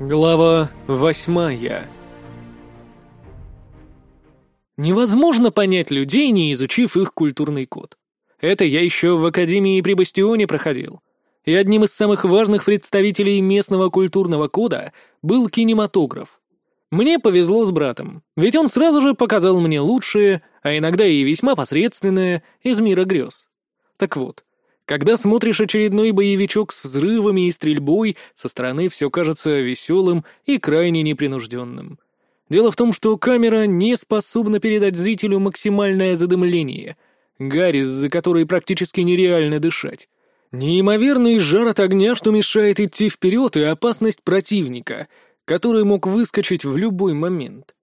Глава восьмая Невозможно понять людей, не изучив их культурный код. Это я еще в Академии при Бастионе проходил. И одним из самых важных представителей местного культурного кода был кинематограф. Мне повезло с братом, ведь он сразу же показал мне лучшее, а иногда и весьма посредственное, из мира грез. Так вот, когда смотришь очередной боевичок с взрывами и стрельбой, со стороны все кажется веселым и крайне непринужденным. Дело в том, что камера не способна передать зрителю максимальное задымление, гарь, из-за которой практически нереально дышать. Неимоверный жар от огня, что мешает идти вперед, и опасность противника, который мог выскочить в любой момент.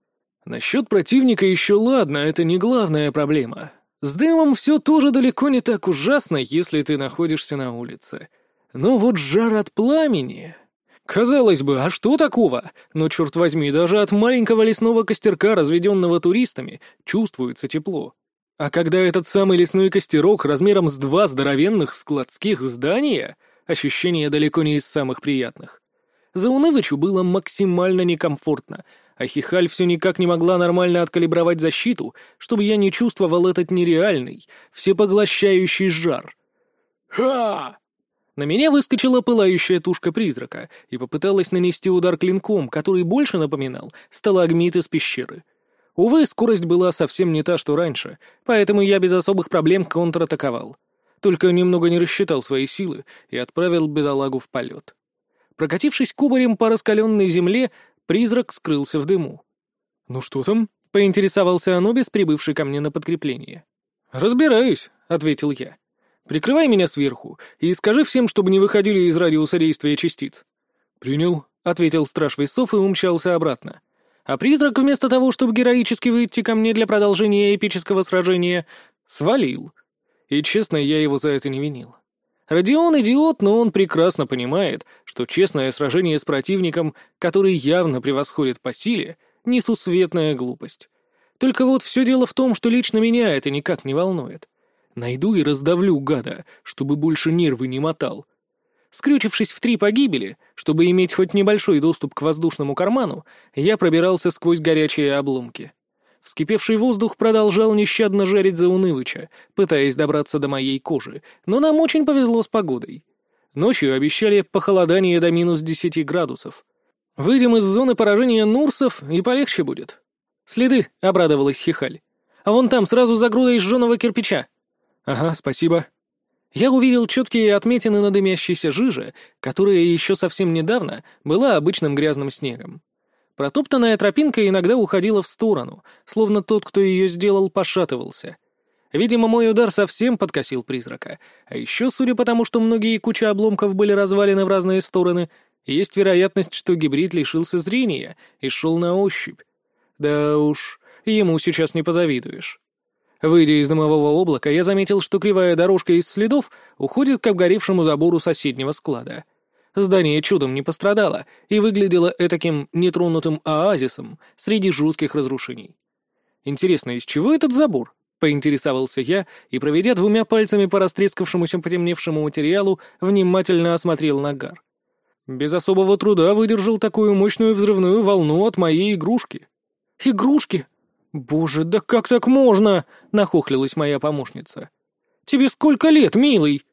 Насчет противника еще ладно, это не главная проблема. С дымом все тоже далеко не так ужасно, если ты находишься на улице. Но вот жар от пламени... Казалось бы, а что такого? Но, черт возьми, даже от маленького лесного костерка, разведенного туристами, чувствуется тепло. А когда этот самый лесной костерок размером с два здоровенных складских здания, ощущение далеко не из самых приятных. За Унывычу было максимально некомфортно — а Хихаль все никак не могла нормально откалибровать защиту, чтобы я не чувствовал этот нереальный, всепоглощающий жар. «Ха!» На меня выскочила пылающая тушка призрака и попыталась нанести удар клинком, который больше напоминал сталагмит из пещеры. Увы, скорость была совсем не та, что раньше, поэтому я без особых проблем контратаковал. Только немного не рассчитал свои силы и отправил бедолагу в полет. Прокатившись кубарем по раскаленной земле, Призрак скрылся в дыму. «Ну что там?» — поинтересовался Анубис, прибывший ко мне на подкрепление. «Разбираюсь», — ответил я. «Прикрывай меня сверху и скажи всем, чтобы не выходили из радиуса действия частиц». «Принял», — ответил страж весов и умчался обратно. А призрак, вместо того, чтобы героически выйти ко мне для продолжения эпического сражения, свалил. И, честно, я его за это не винил. Родион идиот, но он прекрасно понимает, что честное сражение с противником, который явно превосходит по силе, несусветная глупость. Только вот все дело в том, что лично меня это никак не волнует. Найду и раздавлю гада, чтобы больше нервы не мотал. Скрючившись в три погибели, чтобы иметь хоть небольшой доступ к воздушному карману, я пробирался сквозь горячие обломки. Вскипевший воздух продолжал нещадно жарить за Унывыча, пытаясь добраться до моей кожи, но нам очень повезло с погодой. Ночью обещали похолодание до минус десяти градусов. Выйдем из зоны поражения Нурсов, и полегче будет. «Следы», — обрадовалась Хихаль. «А вон там, сразу за грудой сжженного кирпича». «Ага, спасибо». Я увидел четкие отметины на дымящейся жиже, которая еще совсем недавно была обычным грязным снегом. Протоптанная тропинка иногда уходила в сторону, словно тот, кто ее сделал, пошатывался. Видимо, мой удар совсем подкосил призрака. А еще, судя по тому, что многие кучи обломков были развалены в разные стороны, есть вероятность, что гибрид лишился зрения и шел на ощупь. Да уж, ему сейчас не позавидуешь. Выйдя из дымового облака, я заметил, что кривая дорожка из следов уходит к обгоревшему забору соседнего склада — Здание чудом не пострадало и выглядело этаким нетронутым оазисом среди жутких разрушений. «Интересно, из чего этот забор?» — поинтересовался я и, проведя двумя пальцами по растрескавшемуся потемневшему материалу, внимательно осмотрел нагар. Без особого труда выдержал такую мощную взрывную волну от моей игрушки. «Игрушки? Боже, да как так можно?» — нахохлилась моя помощница. «Тебе сколько лет, милый?»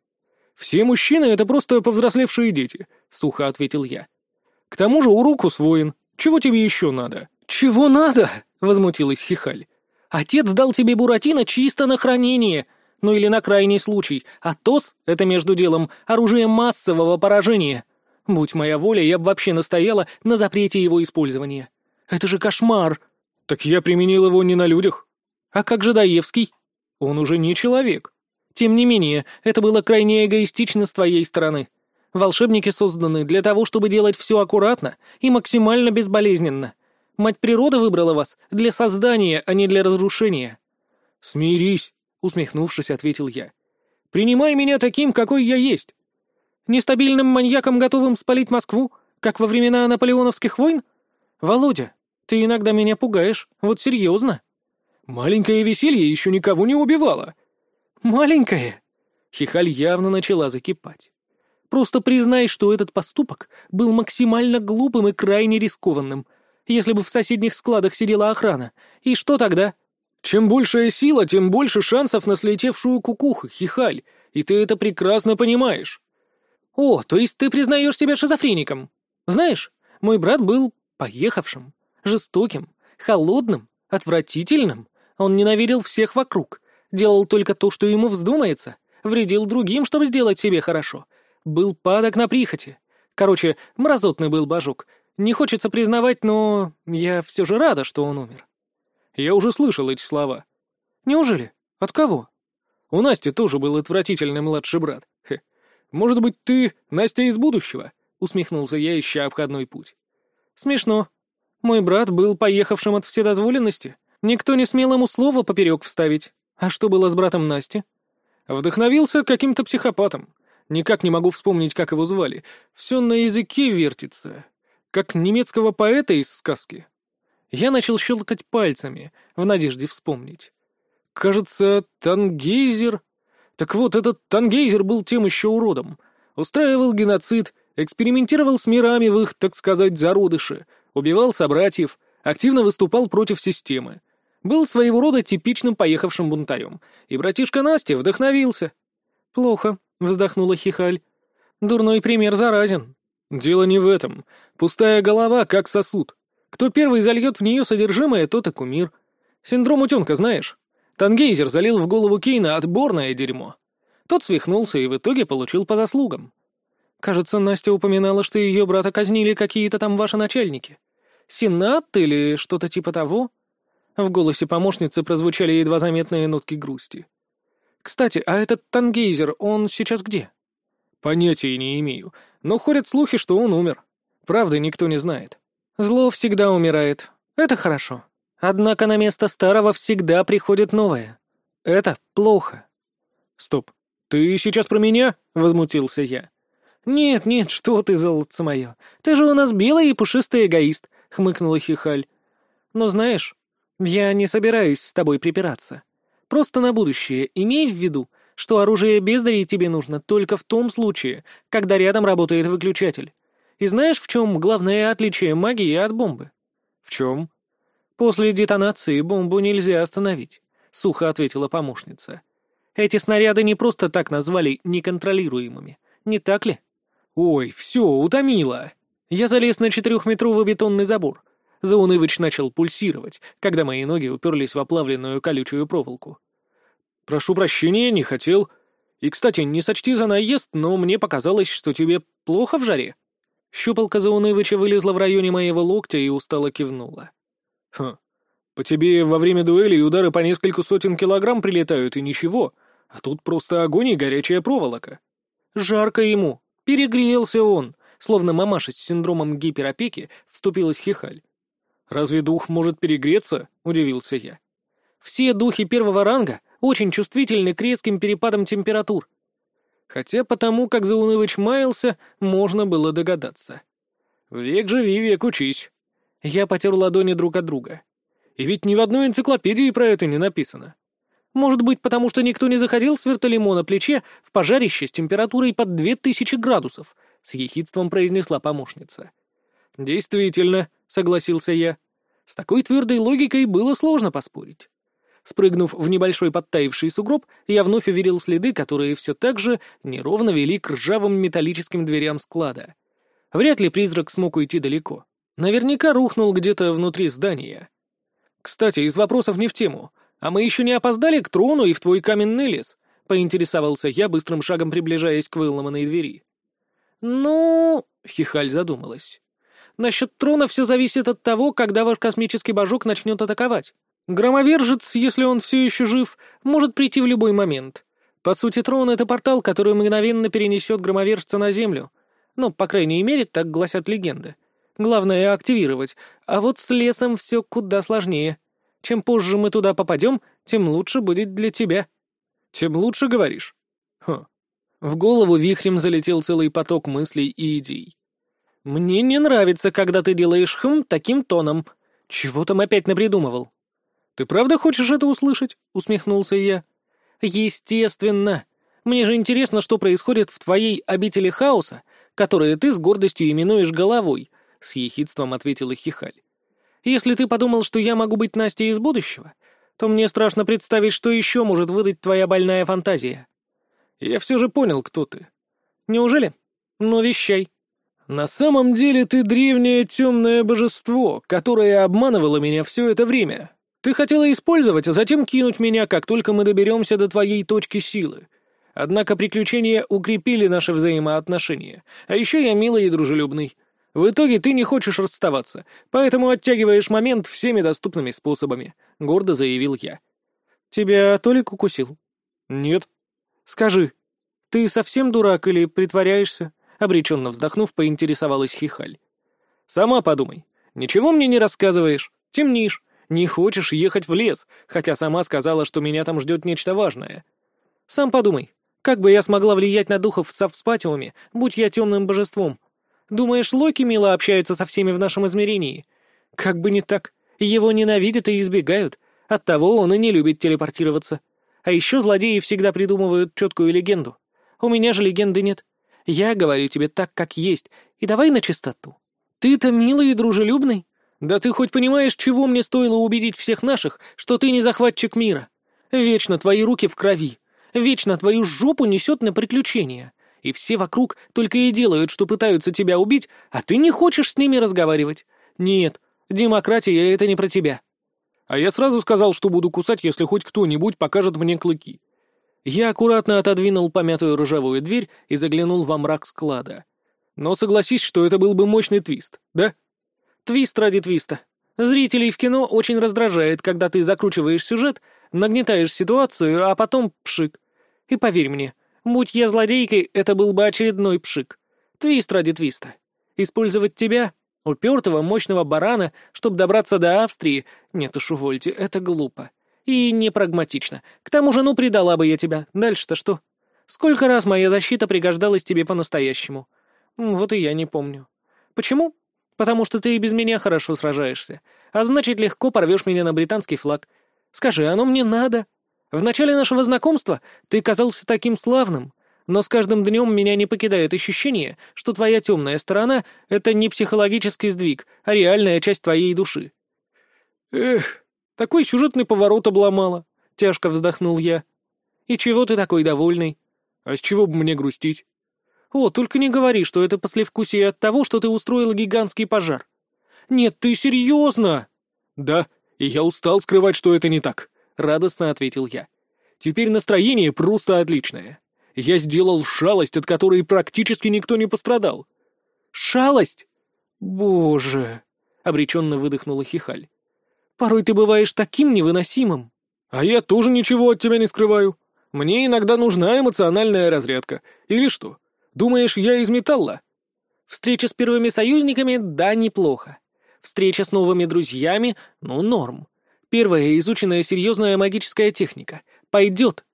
«Все мужчины — это просто повзрослевшие дети», — сухо ответил я. «К тому же урок усвоен. Чего тебе еще надо?» «Чего надо?» — возмутилась Хихаль. «Отец дал тебе Буратино чисто на хранение, ну или на крайний случай, а ТОС — это, между делом, оружие массового поражения. Будь моя воля, я бы вообще настояла на запрете его использования. Это же кошмар!» «Так я применил его не на людях». «А как же Даевский?» «Он уже не человек». Тем не менее, это было крайне эгоистично с твоей стороны. Волшебники созданы для того, чтобы делать все аккуратно и максимально безболезненно. Мать природа выбрала вас для создания, а не для разрушения». «Смирись», — усмехнувшись, ответил я. «Принимай меня таким, какой я есть. Нестабильным маньяком, готовым спалить Москву, как во времена наполеоновских войн? Володя, ты иногда меня пугаешь, вот серьезно». «Маленькое веселье еще никого не убивало», «Маленькая!» Хихаль явно начала закипать. Просто признай, что этот поступок был максимально глупым и крайне рискованным. Если бы в соседних складах сидела охрана. И что тогда? Чем большая сила, тем больше шансов на слетевшую кукуху, хихаль. И ты это прекрасно понимаешь. О, то есть ты признаешь себя шизофреником? Знаешь, мой брат был поехавшим, жестоким, холодным, отвратительным. Он ненавидел всех вокруг, делал только то, что ему вздумается, вредил другим, чтобы сделать себе хорошо. Был падок на прихоти. Короче, мразотный был божок. Не хочется признавать, но я все же рада, что он умер. Я уже слышал эти слова. Неужели? От кого? У Насти тоже был отвратительный младший брат. Хе. Может быть, ты Настя из будущего? Усмехнулся я, ища обходной путь. Смешно. Мой брат был поехавшим от вседозволенности. Никто не смел ему слова поперек вставить. А что было с братом Насти? Вдохновился каким-то психопатом. Никак не могу вспомнить, как его звали. Все на языке вертится. Как немецкого поэта из сказки. Я начал щелкать пальцами, в надежде вспомнить. Кажется, Тангейзер... Так вот, этот Тангейзер был тем еще уродом. Устраивал геноцид, экспериментировал с мирами в их, так сказать, зародыше, убивал собратьев, активно выступал против системы. Был своего рода типичным поехавшим бунтарем. И братишка Настя вдохновился. «Плохо», — вздохнула Хихаль. «Дурной пример заразен». «Дело не в этом. Пустая голова, как сосуд. Кто первый зальет в нее содержимое, тот и кумир. Синдром утенка знаешь? Тангейзер залил в голову Кейна отборное дерьмо. Тот свихнулся и в итоге получил по заслугам. Кажется, Настя упоминала, что ее брата казнили какие-то там ваши начальники. Сенат или что-то типа того? В голосе помощницы прозвучали едва заметные нотки грусти. «Кстати, а этот Тангейзер, он сейчас где?» «Понятия не имею, но ходят слухи, что он умер. Правда, никто не знает. Зло всегда умирает. Это хорошо. Однако на место старого всегда приходит новое. Это плохо. Стоп. Ты сейчас про меня? Возмутился я. Нет, нет, что ты, золотце мое. Ты же у нас белый и пушистый эгоист, хмыкнула Хихаль. Но знаешь, я не собираюсь с тобой припираться. Просто на будущее имей в виду, что оружие бездари тебе нужно только в том случае, когда рядом работает выключатель. И знаешь, в чем главное отличие магии от бомбы? В чем? После детонации бомбу нельзя остановить, сухо ответила помощница. Эти снаряды не просто так назвали неконтролируемыми, не так ли? Ой, все, утомило. Я залез на четырехметровый бетонный забор. Заунывыч начал пульсировать, когда мои ноги уперлись в оплавленную колючую проволоку. «Прошу прощения, не хотел. И, кстати, не сочти за наезд, но мне показалось, что тебе плохо в жаре». Щупалка Заунывыча вылезла в районе моего локтя и устало кивнула. «Хм, по тебе во время дуэли удары по несколько сотен килограмм прилетают, и ничего, а тут просто огонь и горячая проволока. Жарко ему, перегрелся он, словно мамаша с синдромом гиперопеки вступилась хихаль. «Разве дух может перегреться?» — удивился я. «Все духи первого ранга очень чувствительны к резким перепадам температур. Хотя потому, как Заунывыч маялся, можно было догадаться. «Век живи, век учись». Я потер ладони друг от друга. И ведь ни в одной энциклопедии про это не написано. Может быть, потому что никто не заходил с вертолемо на плече в пожарище с температурой под две тысячи градусов, с ехидством произнесла помощница. «Действительно», — согласился я. С такой твердой логикой было сложно поспорить. Спрыгнув в небольшой подтаивший сугроб, я вновь увидел следы, которые все так же неровно вели к ржавым металлическим дверям склада. Вряд ли призрак смог уйти далеко. Наверняка рухнул где-то внутри здания. Кстати, из вопросов не в тему. А мы еще не опоздали к трону и в твой каменный лес? Поинтересовался я, быстрым шагом приближаясь к выломанной двери. «Ну...» — Хихаль задумалась. «Насчет трона все зависит от того, когда ваш космический божок начнет атаковать. Громовержец, если он все еще жив, может прийти в любой момент. По сути, трон — это портал, который мгновенно перенесет громовержца на Землю. Ну, по крайней мере, так гласят легенды. Главное — активировать. А вот с лесом все куда сложнее. Чем позже мы туда попадем, тем лучше будет для тебя. Тем лучше, говоришь? Хм. В голову вихрем залетел целый поток мыслей и идей. «Мне не нравится, когда ты делаешь хм таким тоном. Чего там опять напридумывал?» «Ты правда хочешь это услышать?» — усмехнулся я. «Естественно. Мне же интересно, что происходит в твоей обители хаоса, которую ты с гордостью именуешь головой», — с ехидством ответила Хихаль. «Если ты подумал, что я могу быть Настей из будущего, то мне страшно представить, что еще может выдать твоя больная фантазия». «Я все же понял, кто ты». «Неужели? Ну, вещай». «На самом деле ты древнее темное божество, которое обманывало меня все это время. Ты хотела использовать, а затем кинуть меня, как только мы доберемся до твоей точки силы. Однако приключения укрепили наши взаимоотношения. А еще я милый и дружелюбный. В итоге ты не хочешь расставаться, поэтому оттягиваешь момент всеми доступными способами», — гордо заявил я. «Тебя Толик укусил?» «Нет». «Скажи, ты совсем дурак или притворяешься?» Обреченно вздохнув, поинтересовалась Хихаль. «Сама подумай. Ничего мне не рассказываешь. Темнишь. Не хочешь ехать в лес, хотя сама сказала, что меня там ждет нечто важное. Сам подумай. Как бы я смогла влиять на духов в Савспатиуме, будь я темным божеством? Думаешь, Локи мило общается со всеми в нашем измерении? Как бы не так. Его ненавидят и избегают. Оттого он и не любит телепортироваться. А еще злодеи всегда придумывают четкую легенду. У меня же легенды нет. Я говорю тебе так, как есть, и давай на чистоту. Ты-то милый и дружелюбный. Да ты хоть понимаешь, чего мне стоило убедить всех наших, что ты не захватчик мира? Вечно твои руки в крови, Вечно твою жопу несет на приключения. И все вокруг только и делают, что пытаются тебя убить, а ты не хочешь с ними разговаривать. Нет, демократия — это не про тебя. А я сразу сказал, что буду кусать, если хоть кто-нибудь покажет мне клыки. Я аккуратно отодвинул помятую ржавую дверь и заглянул во мрак склада. Но согласись, что это был бы мощный твист, да? Твист ради твиста. Зрителей в кино очень раздражает, когда ты закручиваешь сюжет, нагнетаешь ситуацию, а потом пшик. И поверь мне, будь я злодейкой, это был бы очередной пшик. Твист ради твиста. Использовать тебя, упертого мощного барана, чтобы добраться до Австрии, нет уж увольте, это глупо. И непрагматично. К тому же, ну, предала бы я тебя. Дальше-то что? Сколько раз моя защита пригождалась тебе по-настоящему? Вот и я не помню. Почему? Потому что ты и без меня хорошо сражаешься. А значит, легко порвешь меня на британский флаг. Скажи, оно мне надо? В начале нашего знакомства ты казался таким славным, но с каждым днем меня не покидает ощущение, что твоя темная сторона — это не психологический сдвиг, а реальная часть твоей души». «Эх, такой сюжетный поворот обломала», — тяжко вздохнул я. «И чего ты такой довольный?» «А с чего бы мне грустить?» «О, только не говори, что это послевкусие от того, что ты устроил гигантский пожар». «Нет, ты серьезно?» «Да, и я устал скрывать, что это не так. — радостно ответил я. «Теперь настроение просто отличное. Я сделал шалость, от которой практически никто не пострадал». «Шалость? Боже!» — обреченно выдохнула Хихаль. «Порой ты бываешь таким невыносимым». «А я тоже ничего от тебя не скрываю. Мне иногда нужна эмоциональная разрядка. Или что? Думаешь, я из металла?» «Встреча с первыми союзниками — да, неплохо. Встреча с новыми друзьями — ну, норм. Первая изученная серьезная магическая техника. Пойдет.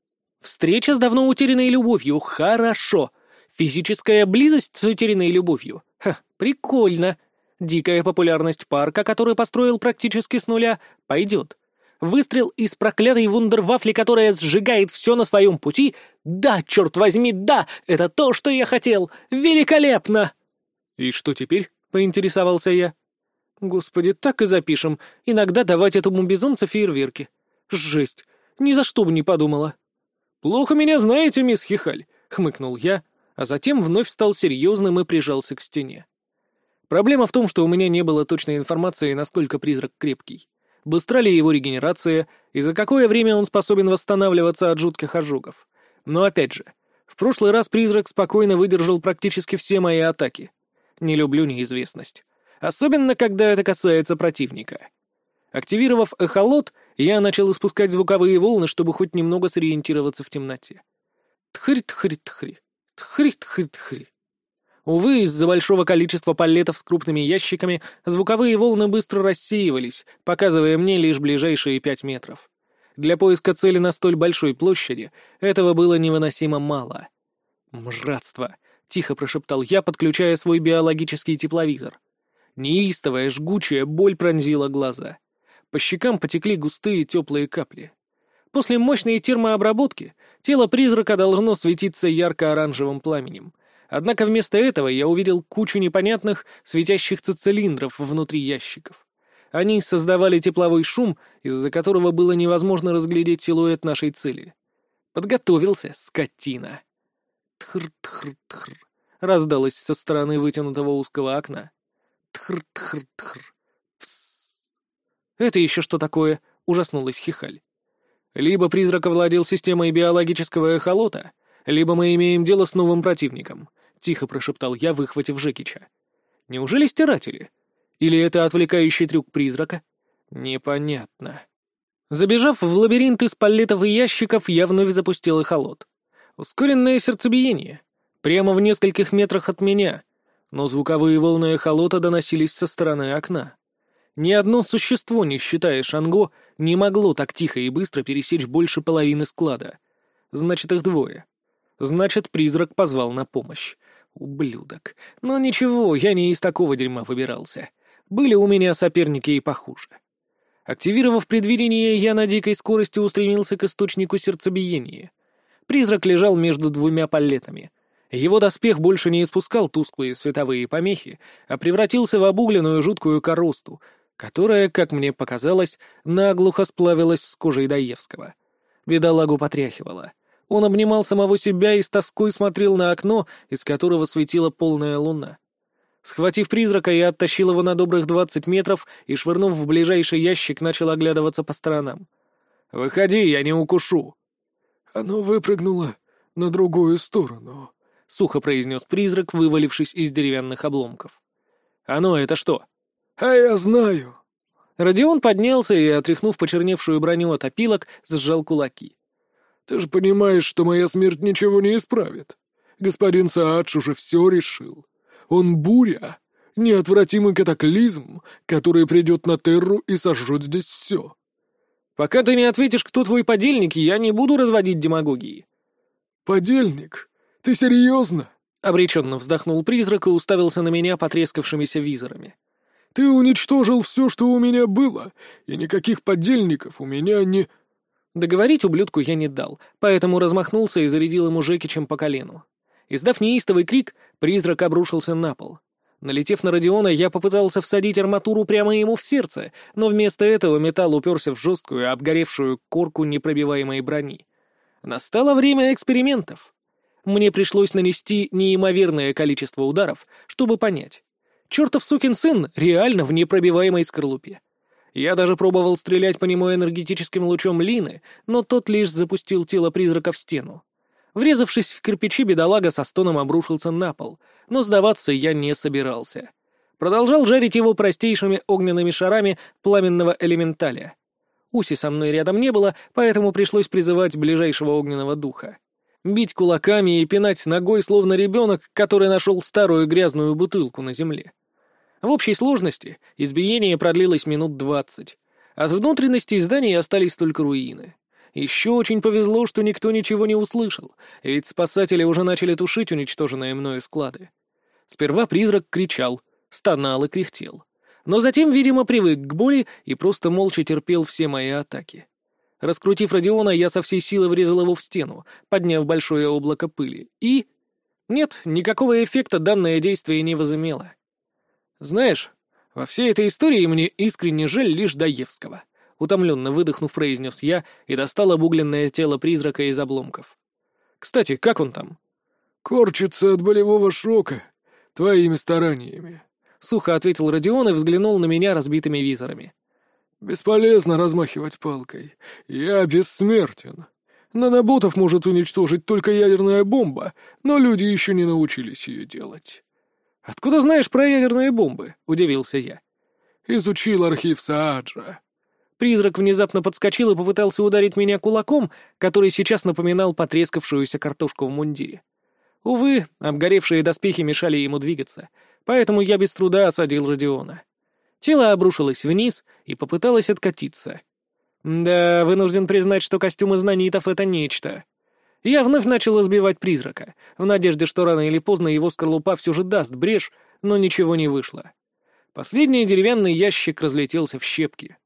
Встреча с давно утерянной любовью. Хорошо. Физическая близость с утерянной любовью. Ха, прикольно. Дикая популярность парка, который построил практически с нуля, пойдет. Выстрел из проклятой вундервафли, которая сжигает все на своем пути. Да, черт возьми, да, это то, что я хотел. Великолепно! И что теперь? — поинтересовался я. Господи, так и запишем. Иногда давать этому безумцу фейерверки. Жесть. Ни за что бы не подумала. «Плохо меня знаете, мисс Хихаль», — хмыкнул я, а затем вновь стал серьезным и прижался к стене. Проблема в том, что у меня не было точной информации, насколько призрак крепкий. Быстра ли его регенерация, и за какое время он способен восстанавливаться от жутких ожогов. Но опять же, в прошлый раз призрак спокойно выдержал практически все мои атаки. Не люблю неизвестность. Особенно, когда это касается противника. Активировав эхолот, я начал испускать звуковые волны, чтобы хоть немного сориентироваться в темноте. Тхри-тхри-тхри. Тхри-тхри-тхри. Увы, из-за большого количества палетов с крупными ящиками звуковые волны быстро рассеивались, показывая мне лишь ближайшие пять метров. Для поиска цели на столь большой площади этого было невыносимо мало. «Мжратство!» — тихо прошептал я, подключая свой биологический тепловизор. Неистовая, жгучая боль пронзила глаза. По щекам потекли густые теплые капли. После мощной термообработки Тело призрака должно светиться ярко-оранжевым пламенем. Однако вместо этого я увидел кучу непонятных светящихся цилиндров внутри ящиков. Они создавали тепловой шум, из-за которого было невозможно разглядеть силуэт нашей цели. Подготовился, скотина. Тхр-тхр-тхр. Раздалось со стороны вытянутого узкого окна. Тхр-тхр-тхр. Это еще что такое? Ужаснулась Хихаль. Либо призрак овладел системой биологического эхолота, либо мы имеем дело с новым противником, тихо прошептал я, выхватив Жекича. Неужели стиратели? Или это отвлекающий трюк призрака? Непонятно. Забежав в лабиринт из палетов и ящиков, я вновь запустил эхолот. Ускоренное сердцебиение. Прямо в нескольких метрах от меня. Но звуковые волны эхолота доносились со стороны окна. Ни одно существо, не считая Шанго, не могло так тихо и быстро пересечь больше половины склада. Значит, их двое. Значит, призрак позвал на помощь. Ублюдок. Но ничего, я не из такого дерьма выбирался. Были у меня соперники и похуже. Активировав предвидение, я на дикой скорости устремился к источнику сердцебиения. Призрак лежал между двумя палетами. Его доспех больше не испускал тусклые световые помехи, а превратился в обугленную жуткую коросту, которая, как мне показалось, наглухо сплавилась с кожей Даевского. Бедолагу потряхивала. Он обнимал самого себя и с тоской смотрел на окно, из которого светила полная луна. Схватив призрака, я оттащил его на добрых двадцать метров и, швырнув в ближайший ящик, начал оглядываться по сторонам. «Выходи, я не укушу!» «Оно выпрыгнуло на другую сторону», — сухо произнес призрак, вывалившись из деревянных обломков. «Оно это что?» «А я знаю». Родион поднялся и, отряхнув почерневшую броню от опилок, сжал кулаки. «Ты же понимаешь, что моя смерть ничего не исправит. Господин Саадж уже все решил. Он буря, неотвратимый катаклизм, который придет на Терру и сожжет здесь все. Пока ты не ответишь, кто твой подельник, я не буду разводить демагогии. Подельник? Ты серьезно? Обреченно вздохнул призрак и уставился на меня потрескавшимися визорами. Ты уничтожил все, что у меня было, и никаких подельников у меня не... Договорить ублюдку я не дал, поэтому размахнулся и зарядил ему Жекичем по колену. Издав неистовый крик, призрак обрушился на пол. Налетев на Родиона, я попытался всадить арматуру прямо ему в сердце, но вместо этого металл уперся в жесткую, обгоревшую корку непробиваемой брони. Настало время экспериментов. Мне пришлось нанести неимоверное количество ударов, чтобы понять. Чертов сукин сын реально в непробиваемой скорлупе. Я даже пробовал стрелять по нему энергетическим лучом Лины, но тот лишь запустил тело призрака в стену. Врезавшись в кирпичи, бедолага со стоном обрушился на пол, но сдаваться я не собирался. Продолжал жарить его простейшими огненными шарами пламенного элементаля. Уси со мной рядом не было, поэтому пришлось призывать ближайшего огненного духа. Бить кулаками и пинать ногой, словно ребенок, который нашел старую грязную бутылку на земле. В общей сложности избиение продлилось минут двадцать. От внутренности здания остались только руины. Еще очень повезло, что никто ничего не услышал, ведь спасатели уже начали тушить уничтоженные мною склады. Сперва призрак кричал, стонал и кряхтел. Но затем, видимо, привык к боли и просто молча терпел все мои атаки. Раскрутив Родиона, я со всей силы врезал его в стену, подняв большое облако пыли. И... Нет, никакого эффекта данное действие не возымело. Знаешь, во всей этой истории мне искренне жаль лишь Даевского. Утомленно выдохнув, произнес я и достал обугленное тело призрака из обломков. «Кстати, как он там?» «Корчится от болевого шока. Твоими стараниями», — сухо ответил Родион и взглянул на меня разбитыми визорами. «Бесполезно размахивать палкой. Я бессмертен. Наноботов может уничтожить только ядерная бомба, но люди еще не научились ее делать». «Откуда знаешь про ядерные бомбы?» — удивился я. «Изучил архив Сааджа. Призрак внезапно подскочил и попытался ударить меня кулаком, который сейчас напоминал потрескавшуюся картошку в мундире. Увы, обгоревшие доспехи мешали ему двигаться, поэтому я без труда осадил Родиона. Тело обрушилось вниз и попыталось откатиться. Да, вынужден признать, что костюм из нанитов — это нечто. Я вновь начал избивать призрака, в надежде, что рано или поздно его скорлупа все же даст брешь, но ничего не вышло. Последний деревянный ящик разлетелся в щепки.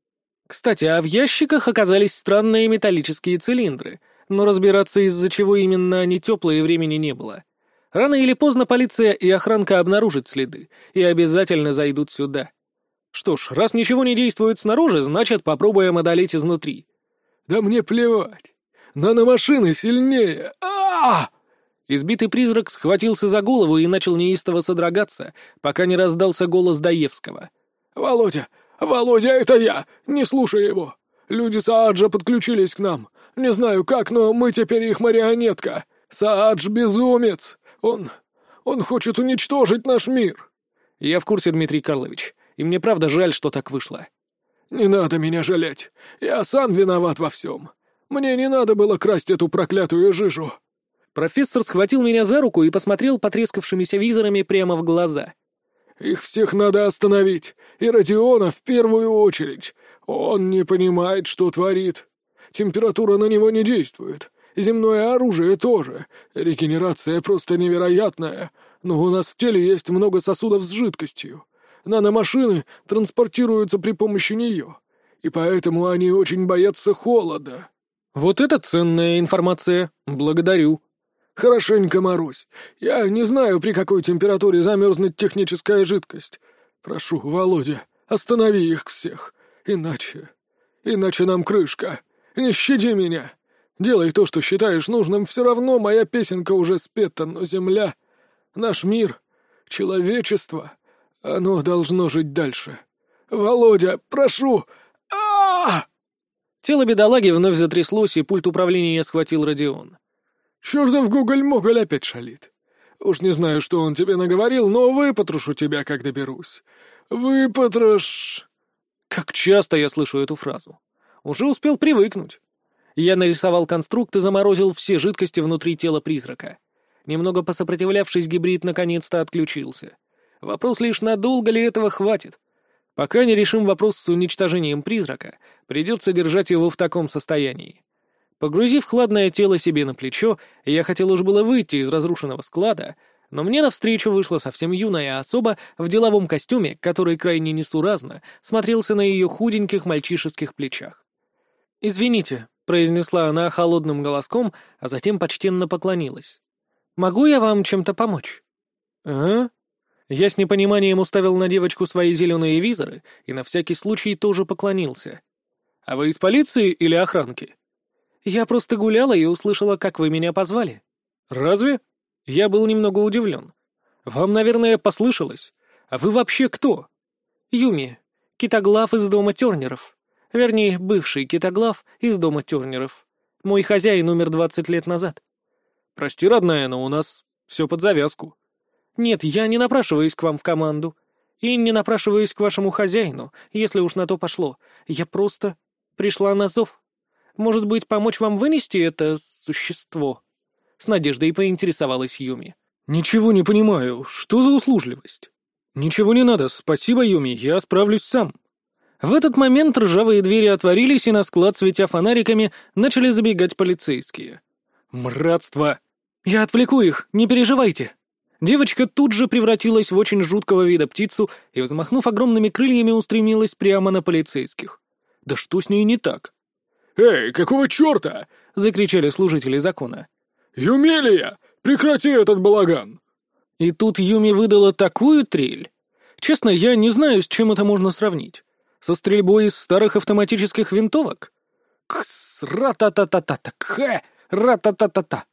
Кстати, а в ящиках оказались странные металлические цилиндры, но разбираться, из-за чего именно они теплые, времени не было. Рано или поздно полиция и охранка обнаружат следы и обязательно зайдут сюда. Что ж, раз ничего не действует снаружи, значит, попробуем одолеть изнутри. Да мне плевать. Наномашины сильнее. а, -а, Избитый призрак схватился за голову и начал неистово содрогаться, пока не раздался голос Даевского. «Володя! Володя, это я! Не слушай его! Люди Сааджа подключились к нам. Не знаю как, но мы теперь их марионетка. Саадж — безумец! Он... он хочет уничтожить наш мир!» «Я в курсе, Дмитрий Карлович и мне правда жаль, что так вышло». «Не надо меня жалеть. Я сам виноват во всем. Мне не надо было красть эту проклятую жижу». Профессор схватил меня за руку и посмотрел потрескавшимися визорами прямо в глаза. «Их всех надо остановить, и Родиона в первую очередь. Он не понимает, что творит. Температура на него не действует. Земное оружие тоже. Регенерация просто невероятная. Но у нас в теле есть много сосудов с жидкостью наномашины транспортируются при помощи нее, и поэтому они очень боятся холода». «Вот это ценная информация. Благодарю». «Хорошенько, Марусь. Я не знаю, при какой температуре замерзнет техническая жидкость. Прошу, Володя, останови их всех. Иначе... Иначе нам крышка. Не щади меня. Делай то, что считаешь нужным. Все равно моя песенка уже спета, но земля, наш мир, человечество оно должно жить дальше. Володя, прошу! а Тело бедолаги вновь затряслось, и пульт управления схватил Родион. «Чертов Гоголь-Моголь опять шалит. Уж не знаю, что он тебе наговорил, но выпотрошу тебя, как доберусь. Выпотрош...» Как часто я слышу эту фразу. Уже успел привыкнуть. Я нарисовал конструкт и заморозил все жидкости внутри тела призрака. Немного посопротивлявшись, гибрид наконец-то отключился. Вопрос лишь, надолго ли этого хватит. Пока не решим вопрос с уничтожением призрака, придется держать его в таком состоянии. Погрузив хладное тело себе на плечо, я хотел уж было выйти из разрушенного склада, но мне навстречу вышла совсем юная особа в деловом костюме, который крайне несуразно смотрелся на ее худеньких мальчишеских плечах. «Извините», — произнесла она холодным голоском, а затем почтенно поклонилась. «Могу я вам чем-то помочь?» «А?» Я с непониманием уставил на девочку свои зеленые визоры и на всякий случай тоже поклонился. «А вы из полиции или охранки?» «Я просто гуляла и услышала, как вы меня позвали». «Разве?» Я был немного удивлен. «Вам, наверное, послышалось. А вы вообще кто?» «Юми, китоглав из дома Тернеров. Вернее, бывший китоглав из дома Тернеров. Мой хозяин умер двадцать лет назад». «Прости, родная, но у нас все под завязку». «Нет, я не напрашиваюсь к вам в команду. И не напрашиваюсь к вашему хозяину, если уж на то пошло. Я просто пришла на зов. Может быть, помочь вам вынести это существо?» С надеждой поинтересовалась Юми. «Ничего не понимаю. Что за услужливость?» «Ничего не надо. Спасибо, Юми. Я справлюсь сам». В этот момент ржавые двери отворились, и на склад, светя фонариками, начали забегать полицейские. «Мратство!» «Я отвлеку их, не переживайте!» Девочка тут же превратилась в очень жуткого вида птицу и, взмахнув огромными крыльями, устремилась прямо на полицейских. Да что с ней не так? «Эй, какого черта?» — закричали служители закона. «Юмелия, прекрати этот балаган!» И тут Юми выдала такую трель. Честно, я не знаю, с чем это можно сравнить. Со стрельбой из старых автоматических винтовок? Кс, ра-та-та-та-та-та, кхэ, ра-та-та-та-та.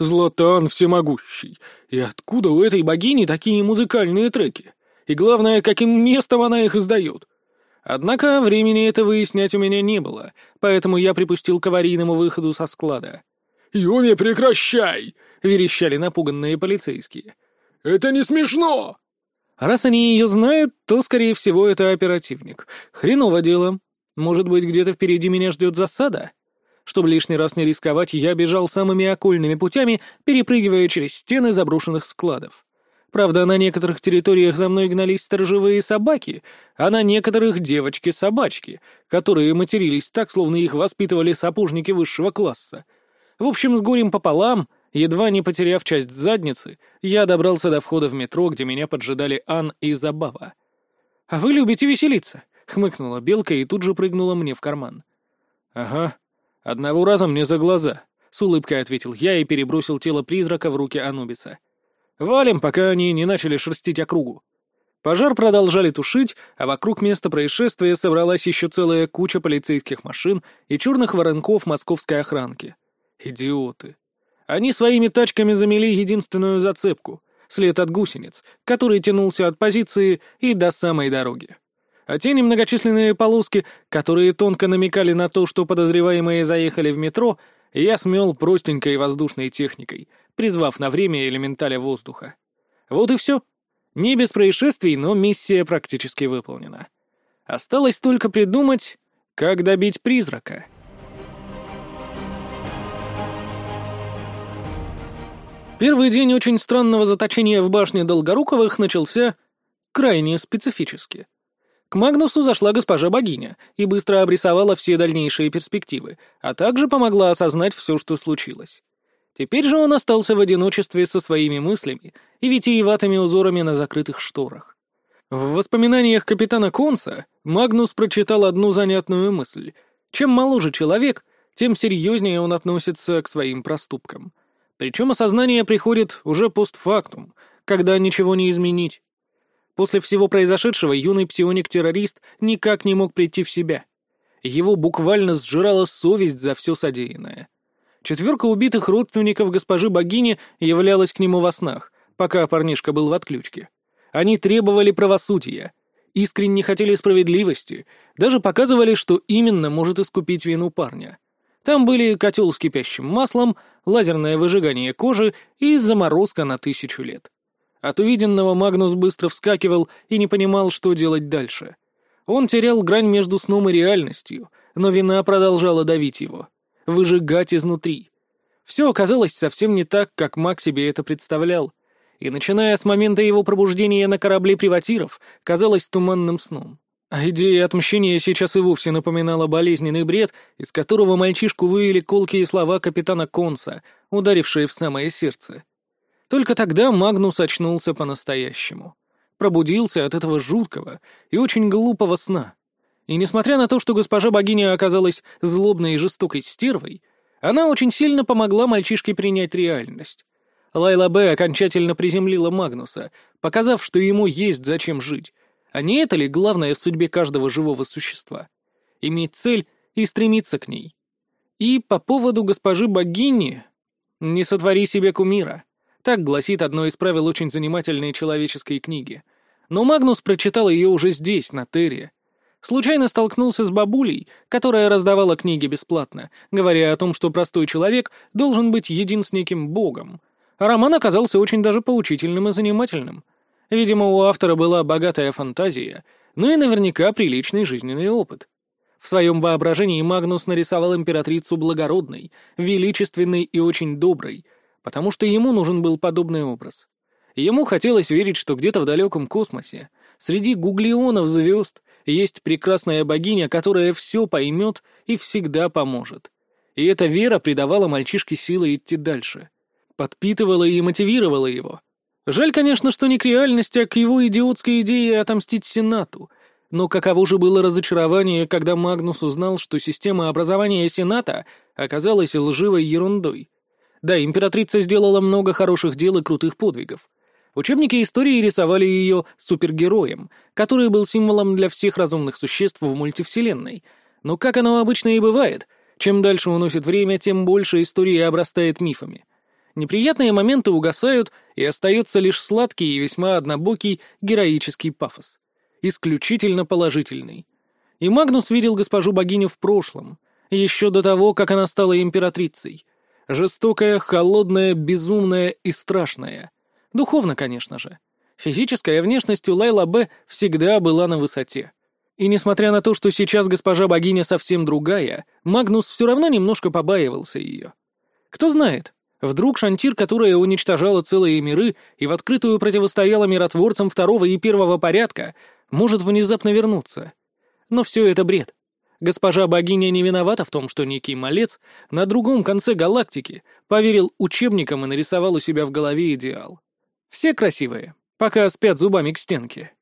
Златан всемогущий. И откуда у этой богини такие музыкальные треки? И главное, каким местом она их издает? Однако времени это выяснять у меня не было, поэтому я припустил к аварийному выходу со склада. «Юми, прекращай!» — верещали напуганные полицейские. «Это не смешно!» Раз они ее знают, то, скорее всего, это оперативник. Хреново дело. Может быть, где-то впереди меня ждет засада? Чтобы лишний раз не рисковать, я бежал самыми окольными путями, перепрыгивая через стены заброшенных складов. Правда, на некоторых территориях за мной гнались сторожевые собаки, а на некоторых девочки-собачки, которые матерились так, словно их воспитывали сапожники высшего класса. В общем, с горем пополам, едва не потеряв часть задницы, я добрался до входа в метро, где меня поджидали Ан и Забава. «А вы любите веселиться?» — хмыкнула белка и тут же прыгнула мне в карман. «Ага, Одного раза мне за глаза. — с улыбкой ответил я и перебросил тело призрака в руки Анубиса. «Валим, пока они не начали шерстить округу». Пожар продолжали тушить, а вокруг места происшествия собралась еще целая куча полицейских машин и черных воронков московской охранки. Идиоты. Они своими тачками замели единственную зацепку — след от гусениц, который тянулся от позиции и до самой дороги. А те немногочисленные полоски, которые тонко намекали на то, что подозреваемые заехали в метро, я смел простенькой воздушной техникой, призвав на время элементаля воздуха. Вот и все. Не без происшествий, но миссия практически выполнена. Осталось только придумать, как добить призрака. Первый день очень странного заточения в башне Долгоруковых начался крайне специфически. К Магнусу зашла госпожа богиня и быстро обрисовала все дальнейшие перспективы, а также помогла осознать все, что случилось. Теперь же он остался в одиночестве со своими мыслями и витиеватыми узорами на закрытых шторах. В воспоминаниях капитана Конса Магнус прочитал одну занятную мысль. Чем моложе человек, тем серьезнее он относится к своим проступкам. Причем осознание приходит уже постфактум, когда ничего не изменить. После всего произошедшего юный псионик-террорист никак не мог прийти в себя. Его буквально сжирала совесть за все содеянное. Четверка убитых родственников госпожи богини являлась к нему во снах, пока парнишка был в отключке. Они требовали правосудия, искренне хотели справедливости, даже показывали, что именно может искупить вину парня. Там были котел с кипящим маслом, лазерное выжигание кожи и заморозка на тысячу лет. От увиденного Магнус быстро вскакивал и не понимал, что делать дальше. Он терял грань между сном и реальностью, но вина продолжала давить его выжигать изнутри. Все оказалось совсем не так, как Мак себе это представлял, и, начиная с момента его пробуждения на корабле приватиров, казалось туманным сном. А идея отмщения сейчас и вовсе напоминала болезненный бред, из которого мальчишку выявили колкие слова капитана Конса, ударившие в самое сердце. Только тогда Магнус очнулся по-настоящему. Пробудился от этого жуткого и очень глупого сна. И несмотря на то, что госпожа богиня оказалась злобной и жестокой стервой, она очень сильно помогла мальчишке принять реальность. Лайла Б. окончательно приземлила Магнуса, показав, что ему есть зачем жить. А не это ли главное в судьбе каждого живого существа? Иметь цель и стремиться к ней. И по поводу госпожи богини «Не сотвори себе кумира». Так гласит одно из правил очень занимательной человеческой книги. Но Магнус прочитал ее уже здесь, на Терре, Случайно столкнулся с бабулей, которая раздавала книги бесплатно, говоря о том, что простой человек должен быть един с неким богом. Роман оказался очень даже поучительным и занимательным. Видимо, у автора была богатая фантазия, но и наверняка приличный жизненный опыт. В своем воображении Магнус нарисовал императрицу благородной, величественной и очень доброй, потому что ему нужен был подобный образ. Ему хотелось верить, что где-то в далеком космосе, среди гуглионов звезд, есть прекрасная богиня, которая все поймет и всегда поможет. И эта вера придавала мальчишке силы идти дальше. Подпитывала и мотивировала его. Жаль, конечно, что не к реальности, а к его идиотской идее отомстить Сенату. Но каково же было разочарование, когда Магнус узнал, что система образования Сената оказалась лживой ерундой. Да, императрица сделала много хороших дел и крутых подвигов. Учебники истории рисовали ее супергероем, который был символом для всех разумных существ в мультивселенной. Но как оно обычно и бывает, чем дальше уносит время, тем больше история обрастает мифами. Неприятные моменты угасают, и остается лишь сладкий и весьма однобокий героический пафос. Исключительно положительный. И Магнус видел госпожу богиню в прошлом, еще до того, как она стала императрицей. Жестокая, холодная, безумная и страшная — Духовно, конечно же. Физическая внешность у Лайла Б всегда была на высоте. И несмотря на то, что сейчас госпожа богиня совсем другая, Магнус все равно немножко побаивался ее. Кто знает, вдруг Шантир, которая уничтожала целые миры и в открытую противостояла миротворцам второго и первого порядка, может внезапно вернуться. Но все это бред. Госпожа богиня не виновата в том, что некий малец на другом конце галактики поверил учебникам и нарисовал у себя в голове идеал. Все красивые, пока спят зубами к стенке.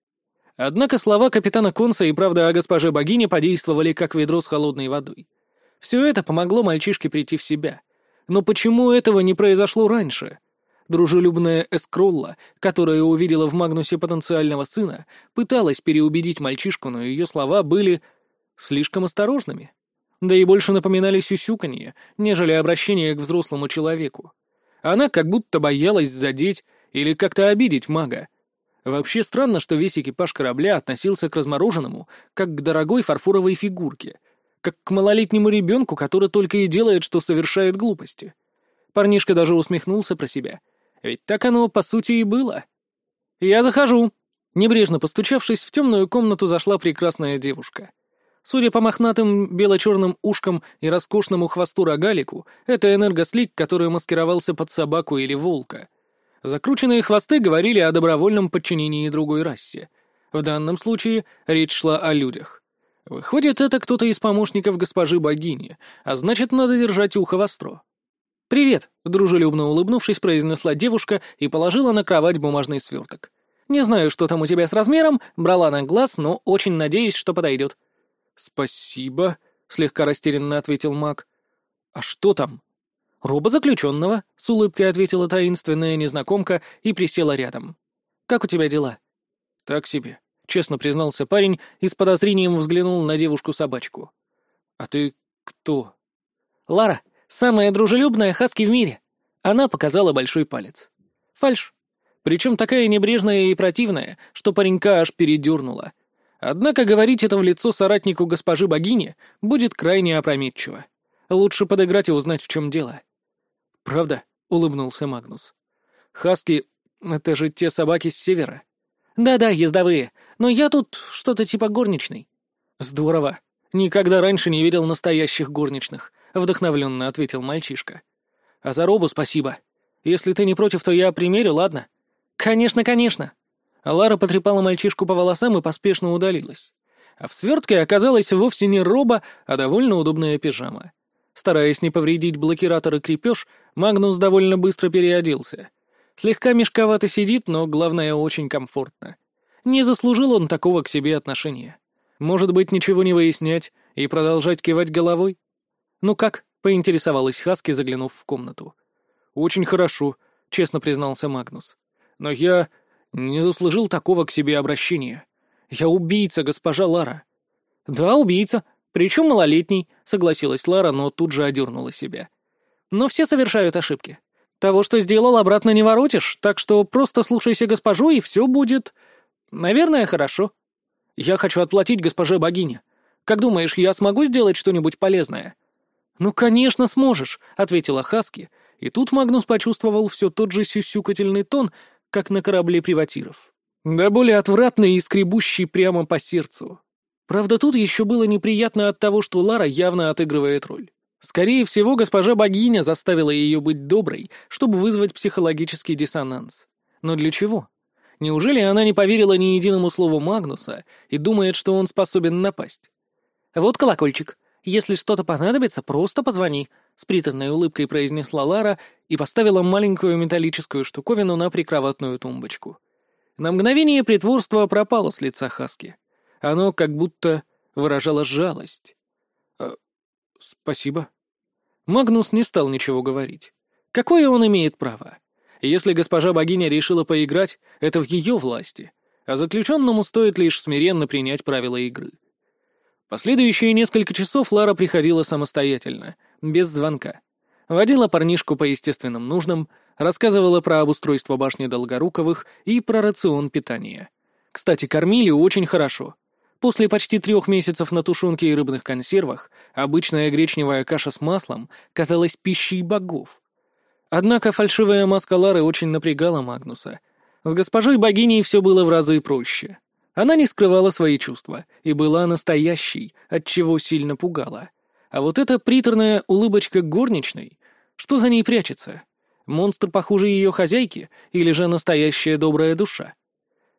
Однако слова капитана Конса и правда о госпоже богине подействовали как ведро с холодной водой. Все это помогло мальчишке прийти в себя. Но почему этого не произошло раньше? Дружелюбная Эскролла, которая увидела в Магнусе потенциального сына, пыталась переубедить мальчишку, но ее слова были слишком осторожными. Да и больше напоминали сюсюканье, нежели обращение к взрослому человеку. Она как будто боялась задеть или как-то обидеть мага. Вообще странно, что весь экипаж корабля относился к размороженному, как к дорогой фарфоровой фигурке, как к малолетнему ребенку, который только и делает, что совершает глупости. Парнишка даже усмехнулся про себя — ведь так оно, по сути, и было. «Я захожу!» Небрежно постучавшись, в темную комнату зашла прекрасная девушка. Судя по мохнатым бело-черным ушкам и роскошному хвосту рогалику, это энергослик, который маскировался под собаку или волка. Закрученные хвосты говорили о добровольном подчинении другой расе. В данном случае речь шла о людях. Выходит, это кто-то из помощников госпожи богини, а значит, надо держать ухо востро. «Привет», — дружелюбно улыбнувшись, произнесла девушка и положила на кровать бумажный сверток. «Не знаю, что там у тебя с размером, брала на глаз, но очень надеюсь, что подойдет». «Спасибо», — слегка растерянно ответил маг. «А что там?» «Роба заключенного», — с улыбкой ответила таинственная незнакомка и присела рядом. «Как у тебя дела?» «Так себе», — честно признался парень и с подозрением взглянул на девушку-собачку. «А ты кто?» «Лара, Самая дружелюбная хаски в мире. Она показала большой палец. Фальш. Причем такая небрежная и противная, что паренька аж передернула. Однако говорить это в лицо соратнику госпожи богини будет крайне опрометчиво. Лучше подыграть и узнать, в чем дело. «Правда?» — улыбнулся Магнус. «Хаски — это же те собаки с севера?» «Да-да, ездовые. Но я тут что-то типа горничной». «Здорово. Никогда раньше не видел настоящих горничных. — вдохновленно ответил мальчишка. «А за робу спасибо. Если ты не против, то я примерю, ладно?» «Конечно, конечно!» Лара потрепала мальчишку по волосам и поспешно удалилась. А в свертке оказалась вовсе не роба, а довольно удобная пижама. Стараясь не повредить блокиратор и крепеж, Магнус довольно быстро переоделся. Слегка мешковато сидит, но, главное, очень комфортно. Не заслужил он такого к себе отношения. Может быть, ничего не выяснять и продолжать кивать головой? «Ну как?» — поинтересовалась Хаски, заглянув в комнату. «Очень хорошо», — честно признался Магнус. «Но я не заслужил такого к себе обращения. Я убийца, госпожа Лара». «Да, убийца. Причем малолетний», — согласилась Лара, но тут же одернула себя. «Но все совершают ошибки. Того, что сделал, обратно не воротишь, так что просто слушайся госпожу, и все будет... Наверное, хорошо. Я хочу отплатить госпоже богине. Как думаешь, я смогу сделать что-нибудь полезное?» «Ну, конечно, сможешь», — ответила Хаски, и тут Магнус почувствовал все тот же сюсюкательный тон, как на корабле приватиров. Да более отвратный и скребущий прямо по сердцу. Правда, тут еще было неприятно от того, что Лара явно отыгрывает роль. Скорее всего, госпожа богиня заставила ее быть доброй, чтобы вызвать психологический диссонанс. Но для чего? Неужели она не поверила ни единому слову Магнуса и думает, что он способен напасть? «Вот колокольчик», если что-то понадобится, просто позвони», — с приторной улыбкой произнесла Лара и поставила маленькую металлическую штуковину на прикроватную тумбочку. На мгновение притворство пропало с лица Хаски. Оно как будто выражало жалость. «Э, «Спасибо». Магнус не стал ничего говорить. Какое он имеет право? Если госпожа богиня решила поиграть, это в ее власти, а заключенному стоит лишь смиренно принять правила игры. Последующие несколько часов Лара приходила самостоятельно, без звонка. Водила парнишку по естественным нуждам, рассказывала про обустройство башни Долгоруковых и про рацион питания. Кстати, кормили очень хорошо. После почти трех месяцев на тушенке и рыбных консервах обычная гречневая каша с маслом казалась пищей богов. Однако фальшивая маска Лары очень напрягала Магнуса. С госпожой богиней все было в разы проще. Она не скрывала свои чувства и была настоящей, отчего сильно пугала. А вот эта приторная улыбочка горничной, что за ней прячется? Монстр похуже ее хозяйки или же настоящая добрая душа?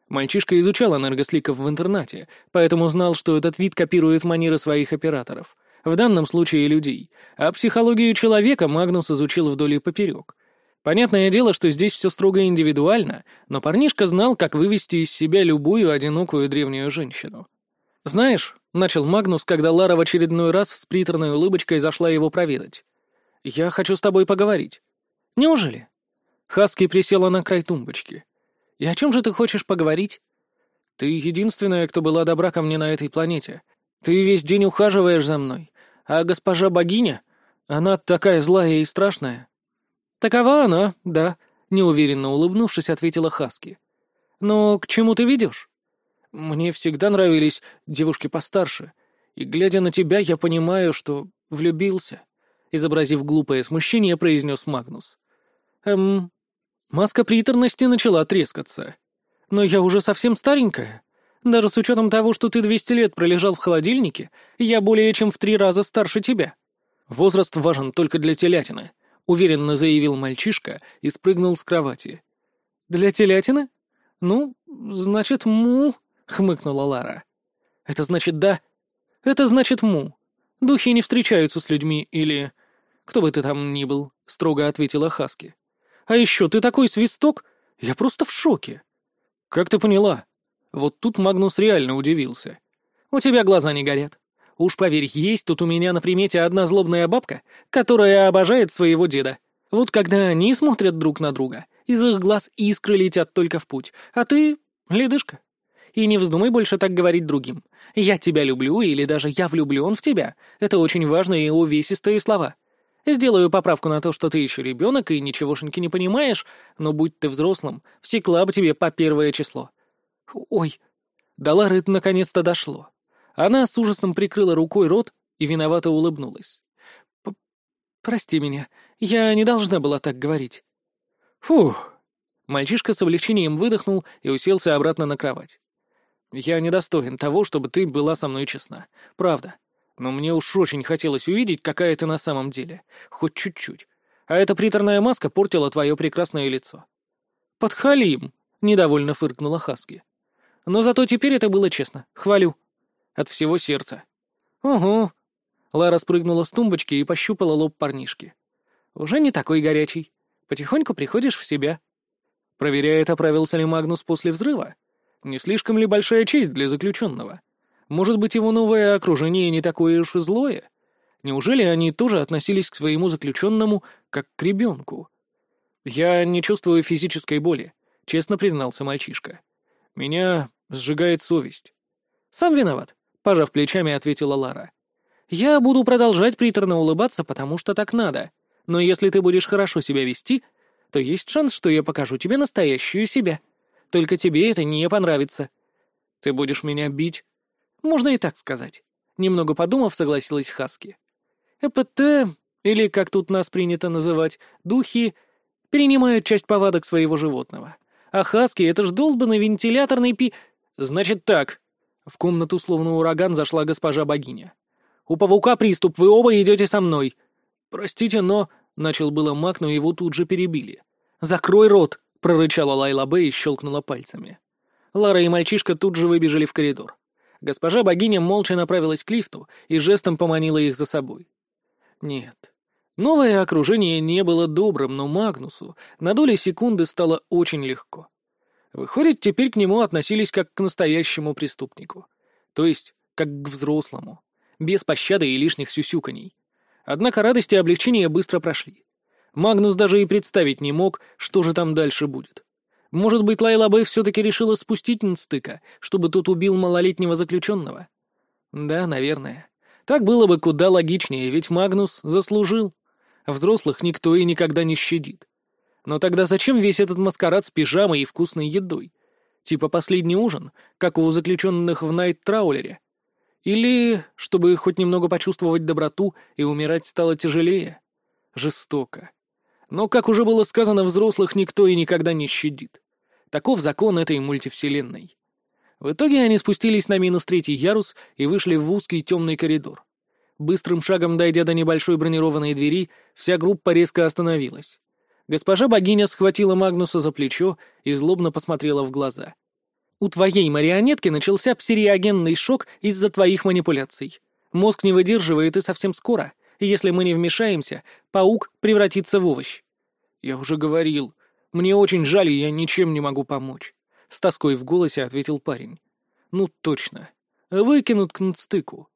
Мальчишка изучал энергосликов в интернате, поэтому знал, что этот вид копирует манеры своих операторов, в данном случае людей, а психологию человека Магнус изучил вдоль и поперек. Понятное дело, что здесь все строго индивидуально, но парнишка знал, как вывести из себя любую одинокую древнюю женщину. «Знаешь», — начал Магнус, когда Лара в очередной раз с приторной улыбочкой зашла его проведать, Я хочу с тобой поговорить. Неужели? Хаски присела на край тумбочки. И о чем же ты хочешь поговорить? Ты единственная, кто была добра ко мне на этой планете. Ты весь день ухаживаешь за мной. А госпожа богиня, она такая злая и страшная. Такова она, да, неуверенно улыбнувшись, ответила Хаски. Но к чему ты ведешь? Мне всегда нравились девушки постарше, и, глядя на тебя, я понимаю, что влюбился. Изобразив глупое смущение, произнес Магнус. Эм, маска приторности начала трескаться. Но я уже совсем старенькая. Даже с учетом того, что ты 200 лет пролежал в холодильнике, я более чем в три раза старше тебя. Возраст важен только для телятины, уверенно заявил мальчишка и спрыгнул с кровати. Для телятины? Ну, значит, му, хмыкнула Лара. Это значит да? Это значит му. Духи не встречаются с людьми или... Кто бы ты там ни был, строго ответила Хаски. А еще ты такой свисток? Я просто в шоке. Как ты поняла? Вот тут Магнус реально удивился. «У тебя глаза не горят. Уж поверь, есть тут у меня на примете одна злобная бабка, которая обожает своего деда. Вот когда они смотрят друг на друга, из их глаз искры летят только в путь, а ты — ледышка. И не вздумай больше так говорить другим. «Я тебя люблю» или даже «я влюблен в тебя» — это очень важные и увесистые слова. Сделаю поправку на то, что ты еще ребенок и ничегошеньки не понимаешь, но будь ты взрослым, всекла бы тебе по первое число. «Ой!» До Лары наконец-то дошло. Она с ужасом прикрыла рукой рот и виновато улыбнулась. «Прости меня, я не должна была так говорить». «Фух!» Мальчишка с облегчением выдохнул и уселся обратно на кровать. «Я недостоин того, чтобы ты была со мной честна. Правда. Но мне уж очень хотелось увидеть, какая ты на самом деле. Хоть чуть-чуть. А эта приторная маска портила твое прекрасное лицо». «Подхалим!» — недовольно фыркнула Хаски. Но зато теперь это было честно. Хвалю. От всего сердца. Угу. Лара спрыгнула с тумбочки и пощупала лоб парнишки. Уже не такой горячий. Потихоньку приходишь в себя. Проверяет, оправился ли Магнус после взрыва. Не слишком ли большая честь для заключенного? Может быть, его новое окружение не такое уж и злое? Неужели они тоже относились к своему заключенному как к ребенку? Я не чувствую физической боли, честно признался мальчишка. Меня сжигает совесть. «Сам виноват», — пожав плечами, ответила Лара. «Я буду продолжать приторно улыбаться, потому что так надо. Но если ты будешь хорошо себя вести, то есть шанс, что я покажу тебе настоящую себя. Только тебе это не понравится. Ты будешь меня бить?» «Можно и так сказать». Немного подумав, согласилась Хаски. «ЭПТ, или, как тут нас принято называть, духи, перенимают часть повадок своего животного. А Хаски — это ж долбанный вентиляторный пи... Значит так. В комнату словно ураган зашла госпожа богиня. У паука приступ, вы оба идете со мной. Простите, но... Начал было маг, но его тут же перебили. «Закрой рот!» — прорычала Лайла Бэй и щелкнула пальцами. Лара и мальчишка тут же выбежали в коридор. Госпожа богиня молча направилась к лифту и жестом поманила их за собой. Нет, Новое окружение не было добрым, но Магнусу на доли секунды стало очень легко. Выходит, теперь к нему относились как к настоящему преступнику. То есть, как к взрослому. Без пощады и лишних сюсюканий. Однако радости и облегчения быстро прошли. Магнус даже и представить не мог, что же там дальше будет. Может быть, Лайла Бэй все-таки решила спустить Нстыка, чтобы тот убил малолетнего заключенного? Да, наверное. Так было бы куда логичнее, ведь Магнус заслужил. Взрослых никто и никогда не щадит. Но тогда зачем весь этот маскарад с пижамой и вкусной едой? Типа последний ужин, как у заключенных в Найт-Траулере? Или, чтобы хоть немного почувствовать доброту и умирать стало тяжелее? Жестоко. Но, как уже было сказано, взрослых никто и никогда не щадит. Таков закон этой мультивселенной. В итоге они спустились на минус третий ярус и вышли в узкий темный коридор. Быстрым шагом дойдя до небольшой бронированной двери, вся группа резко остановилась. Госпожа богиня схватила Магнуса за плечо и злобно посмотрела в глаза. «У твоей марионетки начался псириогенный шок из-за твоих манипуляций. Мозг не выдерживает и совсем скоро. Если мы не вмешаемся, паук превратится в овощ». «Я уже говорил. Мне очень жаль, и я ничем не могу помочь», — с тоской в голосе ответил парень. «Ну, точно. Выкинут к нцтыку.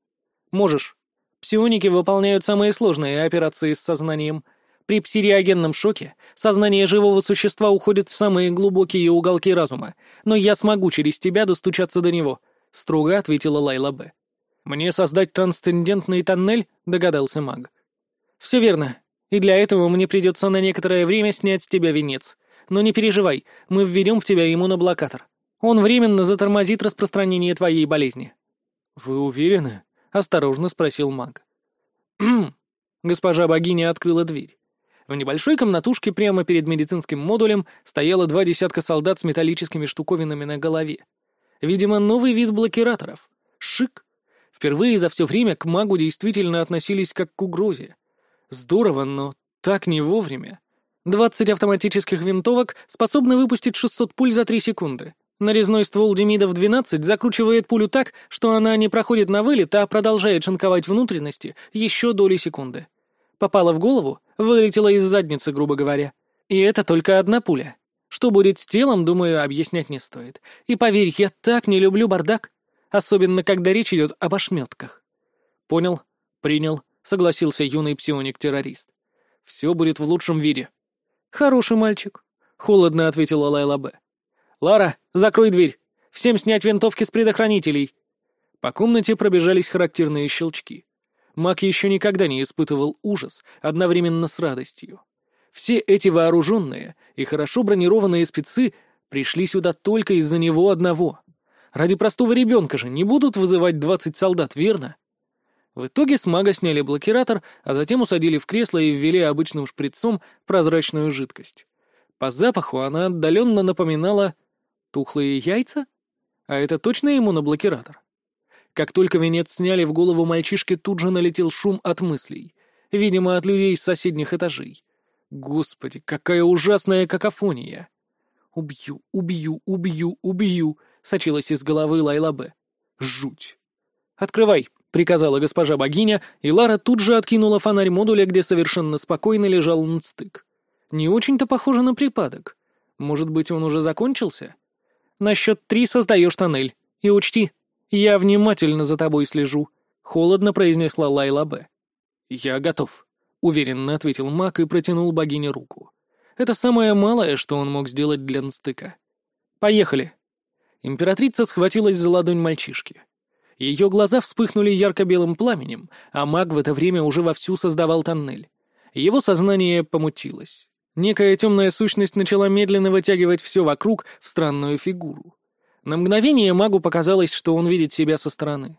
Можешь Псионики выполняют самые сложные операции с сознанием. При псириогенном шоке сознание живого существа уходит в самые глубокие уголки разума, но я смогу через тебя достучаться до него», — строго ответила Лайла Б. «Мне создать трансцендентный тоннель?» — догадался маг. «Все верно. И для этого мне придется на некоторое время снять с тебя венец. Но не переживай, мы введем в тебя иммуноблокатор. Он временно затормозит распространение твоей болезни». «Вы уверены?» — осторожно спросил маг. Госпожа богиня открыла дверь. В небольшой комнатушке прямо перед медицинским модулем стояло два десятка солдат с металлическими штуковинами на голове. Видимо, новый вид блокираторов. Шик. Впервые за все время к магу действительно относились как к угрозе. Здорово, но так не вовремя. Двадцать автоматических винтовок способны выпустить 600 пуль за 3 секунды. Нарезной ствол Демидов-12 закручивает пулю так, что она не проходит на вылет, а продолжает шинковать внутренности еще доли секунды. Попала в голову, вылетела из задницы, грубо говоря. И это только одна пуля. Что будет с телом, думаю, объяснять не стоит. И поверь, я так не люблю бардак. Особенно, когда речь идет об ошметках. Понял, принял, согласился юный псионик-террорист. Все будет в лучшем виде. Хороший мальчик, холодно ответила Лайла Б. «Лара, закрой дверь! Всем снять винтовки с предохранителей!» По комнате пробежались характерные щелчки. Мак еще никогда не испытывал ужас одновременно с радостью. Все эти вооруженные и хорошо бронированные спецы пришли сюда только из-за него одного. Ради простого ребенка же не будут вызывать двадцать солдат, верно? В итоге с мага сняли блокиратор, а затем усадили в кресло и ввели обычным шприцом прозрачную жидкость. По запаху она отдаленно напоминала Тухлые яйца? А это точно иммуноблокиратор? Как только венец сняли, в голову мальчишки тут же налетел шум от мыслей. Видимо, от людей из соседних этажей. Господи, какая ужасная какофония! «Убью, убью, убью, убью!» — сочилась из головы Лайла Б. «Жуть!» «Открывай!» — приказала госпожа богиня, и Лара тут же откинула фонарь модуля, где совершенно спокойно лежал нстык. Не очень-то похоже на припадок. Может быть, он уже закончился? На счет три создаешь тоннель. И учти, я внимательно за тобой слежу», — холодно произнесла Лайла Б. «Я готов», — уверенно ответил маг и протянул богине руку. Это самое малое, что он мог сделать для Нстыка. «Поехали». Императрица схватилась за ладонь мальчишки. Ее глаза вспыхнули ярко-белым пламенем, а маг в это время уже вовсю создавал тоннель. Его сознание помутилось. Некая темная сущность начала медленно вытягивать все вокруг в странную фигуру. На мгновение магу показалось, что он видит себя со стороны.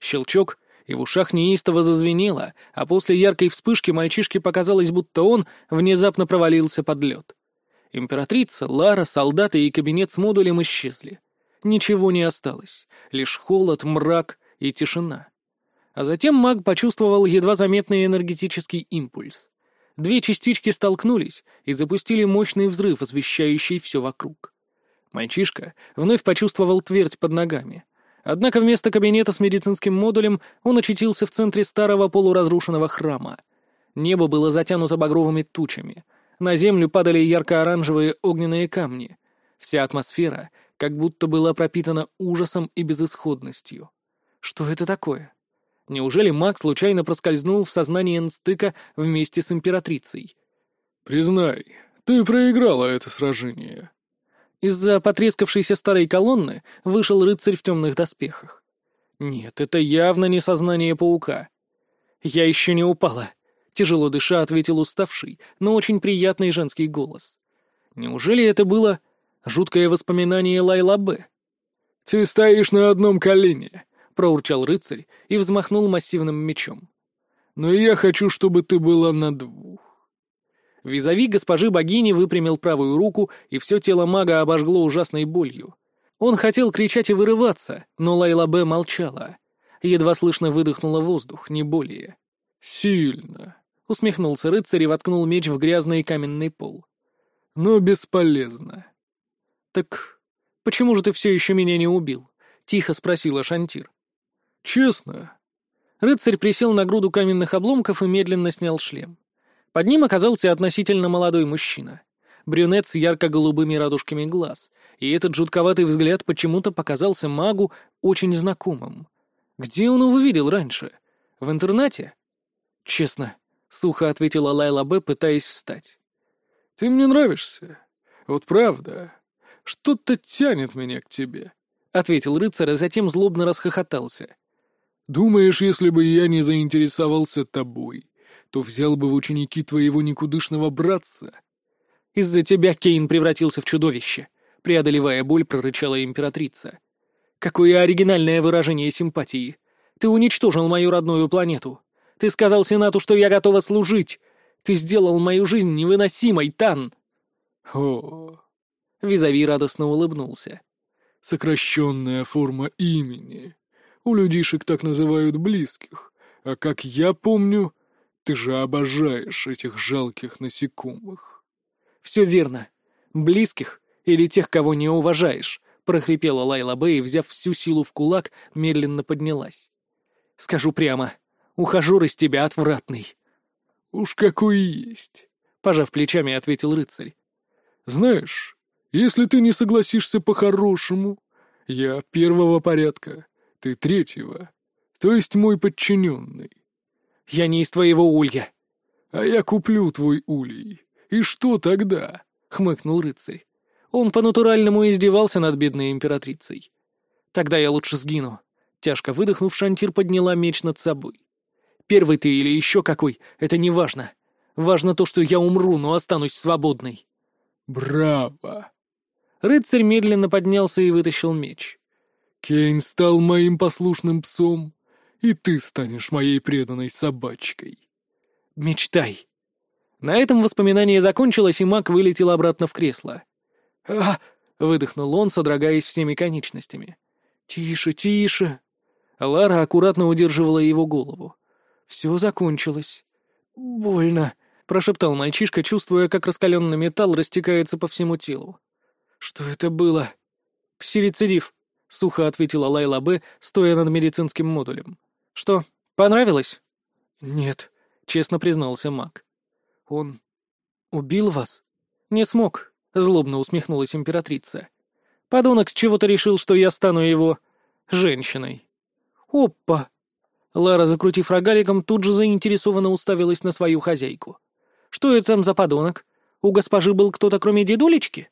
Щелчок, и в ушах неистово зазвенело, а после яркой вспышки мальчишке показалось, будто он внезапно провалился под лед. Императрица, Лара, солдаты и кабинет с модулем исчезли. Ничего не осталось, лишь холод, мрак и тишина. А затем маг почувствовал едва заметный энергетический импульс. Две частички столкнулись и запустили мощный взрыв, освещающий все вокруг. Мальчишка вновь почувствовал твердь под ногами. Однако вместо кабинета с медицинским модулем он очутился в центре старого полуразрушенного храма. Небо было затянуто багровыми тучами. На землю падали ярко-оранжевые огненные камни. Вся атмосфера как будто была пропитана ужасом и безысходностью. Что это такое? Неужели маг случайно проскользнул в сознание Нстыка вместе с императрицей? «Признай, ты проиграла это сражение». Из-за потрескавшейся старой колонны вышел рыцарь в темных доспехах. Нет, это явно не сознание паука. «Я еще не упала», — тяжело дыша ответил уставший, но очень приятный женский голос. Неужели это было жуткое воспоминание Лайла Б? «Ты стоишь на одном колене», — проурчал рыцарь и взмахнул массивным мечом. «Но я хочу, чтобы ты была на двух». Визави госпожи богини выпрямил правую руку, и все тело мага обожгло ужасной болью. Он хотел кричать и вырываться, но Лайла Б молчала. Едва слышно выдохнула воздух, не более. «Сильно», — усмехнулся рыцарь и воткнул меч в грязный каменный пол. «Но бесполезно». «Так почему же ты все еще меня не убил?» — тихо спросила Шантир. «Честно». Рыцарь присел на груду каменных обломков и медленно снял шлем. Под ним оказался относительно молодой мужчина. Брюнет с ярко-голубыми радужками глаз, и этот жутковатый взгляд почему-то показался магу очень знакомым. Где он его видел раньше? В интернате? Честно, сухо ответила Лайла Б, пытаясь встать. Ты мне нравишься. Вот правда. Что-то тянет меня к тебе, ответил рыцарь, а затем злобно расхохотался. Думаешь, если бы я не заинтересовался тобой, то взял бы в ученики твоего никудышного братца? Из-за тебя Кейн превратился в чудовище, преодолевая боль, прорычала императрица. Какое оригинальное выражение симпатии. Ты уничтожил мою родную планету. Ты сказал Сенату, что я готова служить. Ты сделал мою жизнь невыносимой, Тан. О, Визави радостно улыбнулся. Сокращенная форма имени. У людишек так называют близких. А как я помню, ты же обожаешь этих жалких насекомых. Все верно. Близких или тех, кого не уважаешь, прохрипела Лайла Бэй, взяв всю силу в кулак, медленно поднялась. Скажу прямо, ухажер из тебя отвратный. Уж какой есть, пожав плечами, ответил рыцарь. Знаешь, если ты не согласишься по-хорошему, я первого порядка, ты третьего, то есть мой подчиненный. Я не из твоего улья. А я куплю твой улей. И что тогда? Хмыкнул рыцарь. Он по-натуральному издевался над бедной императрицей. Тогда я лучше сгину. Тяжко выдохнув, Шантир подняла меч над собой. Первый ты или еще какой, это не важно. Важно то, что я умру, но останусь свободной. Браво! Рыцарь медленно поднялся и вытащил меч. Кейн стал моим послушным псом, и ты станешь моей преданной собачкой. Мечтай. На этом воспоминание закончилось, и маг вылетел обратно в кресло. «А!» — выдохнул он, содрогаясь всеми конечностями. «Тише, тише!» Лара аккуратно удерживала его голову. «Все закончилось. Больно!» — прошептал мальчишка, чувствуя, как раскаленный металл растекается по всему телу. «Что это было?» «Псирицидив», — сухо ответила Лайла Б, стоя над медицинским модулем. «Что, понравилось?» «Нет», — честно признался маг. «Он убил вас?» «Не смог», — злобно усмехнулась императрица. «Подонок с чего-то решил, что я стану его... женщиной». «Опа!» Лара, закрутив рогаликом, тут же заинтересованно уставилась на свою хозяйку. «Что это там за подонок? У госпожи был кто-то, кроме дедулечки?»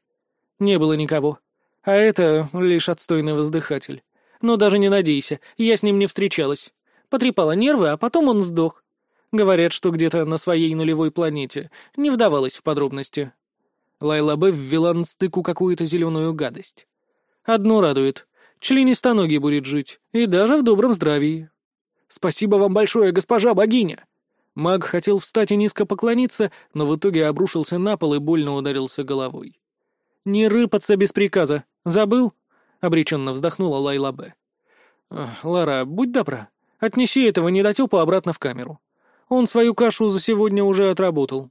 «Не было никого. А это лишь отстойный воздыхатель. Но даже не надейся, я с ним не встречалась. Потрепала нервы, а потом он сдох. Говорят, что где-то на своей нулевой планете. Не вдавалась в подробности. Лайла Б. ввела на стыку какую-то зеленую гадость. Одно радует. Членистоногий будет жить. И даже в добром здравии. Спасибо вам большое, госпожа богиня. Маг хотел встать и низко поклониться, но в итоге обрушился на пол и больно ударился головой. «Не рыпаться без приказа. Забыл?» — обреченно вздохнула Лайла Б. «Лара, будь добра, Отнеси этого недотепа обратно в камеру. Он свою кашу за сегодня уже отработал.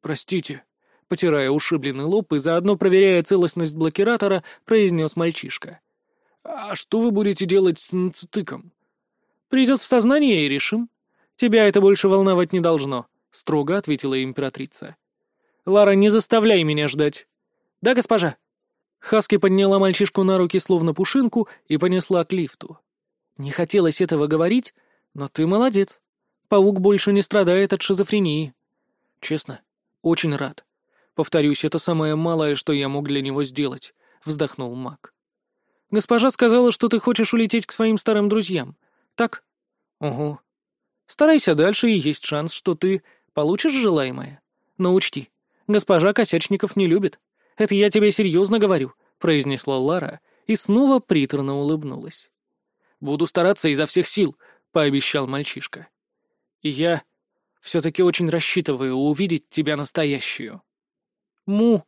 Простите, потирая ушибленный лоб и заодно проверяя целостность блокиратора, произнес мальчишка. А что вы будете делать с нцтыком? Придет в сознание и решим. Тебя это больше волновать не должно, строго ответила императрица. Лара, не заставляй меня ждать. Да, госпожа? Хаски подняла мальчишку на руки словно пушинку и понесла к лифту. Не хотелось этого говорить, но ты молодец. Паук больше не страдает от шизофрении. Честно, очень рад. Повторюсь, это самое малое, что я мог для него сделать, вздохнул Мак. Госпожа сказала, что ты хочешь улететь к своим старым друзьям. Так? Угу. Старайся дальше, и есть шанс, что ты получишь желаемое. Но учти, госпожа косячников не любит. Это я тебе серьезно говорю, произнесла Лара и снова приторно улыбнулась. «Буду стараться изо всех сил», — пообещал мальчишка. «И я все-таки очень рассчитываю увидеть тебя настоящую». «Му»,